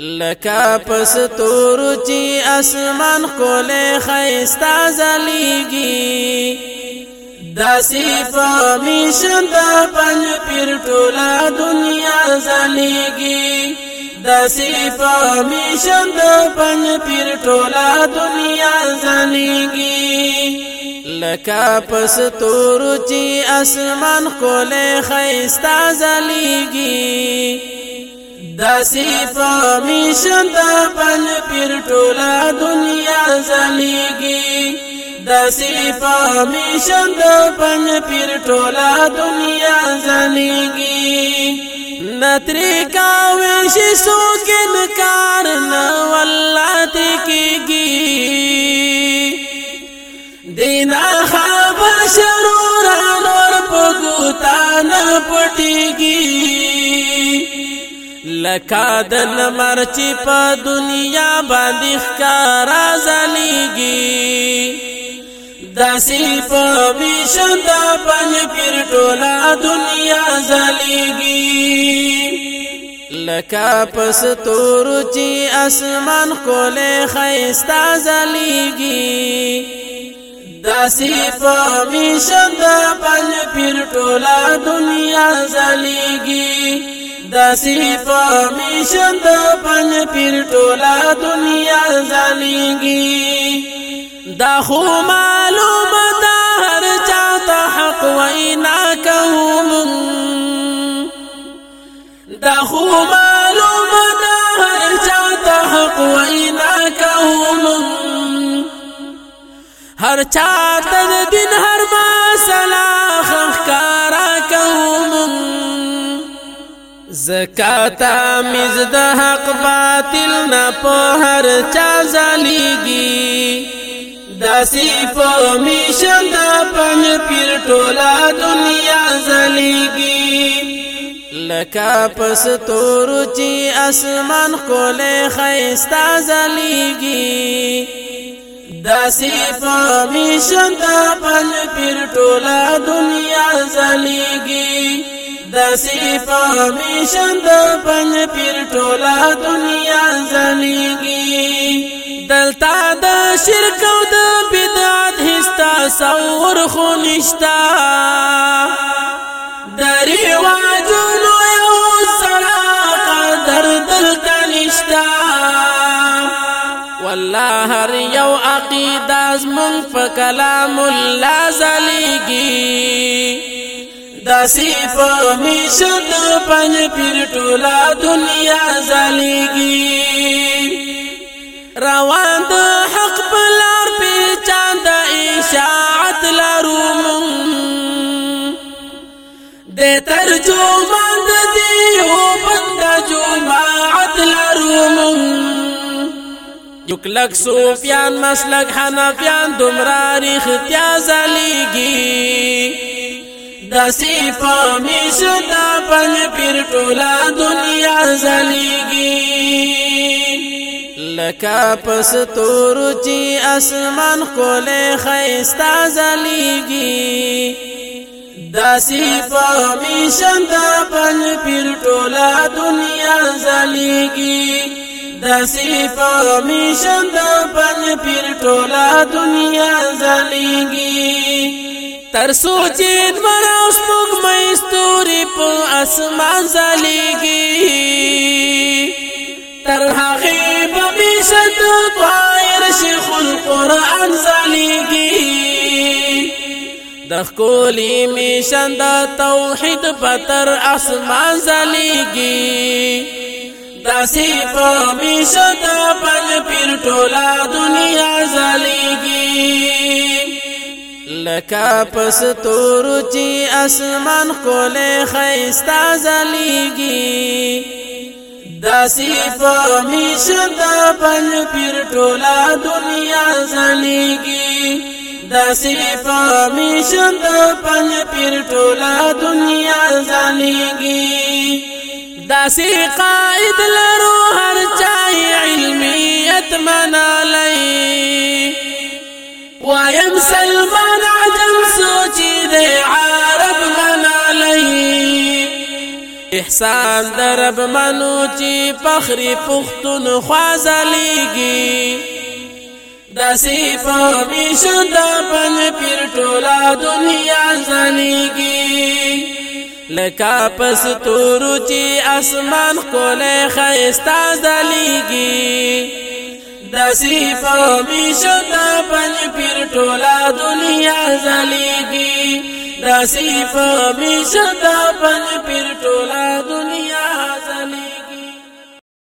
لکا پس تور چی اسمان کول خیستا زلیگی داسی فامیشن دا پنج پیر ټولا دنیا زلیگی داسی فامیشن دا پنج پیر ټولا دنیا زلیگی لکا پس تور چی اسمان کول خیستا زلیگی دا سیفا میشن دا پل پیر ټولا دنیا زلیگی دا سیفا میشن دا پل پیر ټولا دنیا زلیگی نتری کاوی شی سوکن کار نوالا تکی گی دینا خواب شرورا نور پگوتا نپٹی گی لکا دل مرچی پا دنیا باندې ښکارا زلیږي داسی په ویشن د پل پیر ټولا دنیا زلیږي لکا پس تور چی اسمان کوله خيستا زلیږي داسی په ویشن د پل پیر ټولا دنیا زلیږي سی پامیشن دا پن ٹولا دنیا جلیں گی خو معلوم خو معلوم ہر چاہتا ہکوئ نہ ہر چاہتا دن ہر ماس زکاتا مز د حق باطل نه په هر چا زلیږي داسی په میشن د پن پیر ټولا دنیا زلیږي لکا پس تور چې اسمان کوله خيستا زلیږي داسی په میشن د پن پیر ټولا دنیا زلیږي دسی پامیشن د بل پیر ټولا دنیا زلیږي دلتا د شرک او د بدعت هستا سور خو نشتا دری واجونو یو سرا قدر دلتا نشتا والله هر یو عقیده زمون په کلام الله زلیږي داسی په میشد پنج پیر ټولا دنیا زلیږي روان د حق بلار په چاند اشاعت لروم د ترجمان د دی او بند جماعت لروم یو کلک سوفیان مسلک حنفیان دمراری ختیا زلیږي دسی پامیش دا پل پیر ټولا دنیا زلیگی لکا پس تورو چی اسمان کول خیستا زلیگی دسی پامیش دا پل پیر ټولا دنیا زلیگی دسی پامیشن دا پل پیر ٹولا دنیا زلیگی تر سوچې دمر اوس موږ مې ستوري په اسمان زليږي تر هغه به مشت طایر شیخ القرآن زليږي د خولي میشن د توحید په تر اسمان زليږي داسې په مشت بل پیر ټولا دنیا لکا پس تورو چی اسمان کول خیستا زلیگی داسی پمیشتا پل پیر ٹولا دنیا زلیگی داسی پمیشتا پل پیر ٹولا دنیا زلیگی داسی قائد لرو هر چای علمیت منا لئی احسان درب منو چې فخری پختون خوازلیږي داسې په میشن د بل پیر ټولا دنیا ځلیږي لکه پس تورو چې اسمان کوله خيستا ځلیږي داسې په میشن د بل پیر ټولا دنیا ځلیږي داسی په میشتا بل پر ټولا دنیا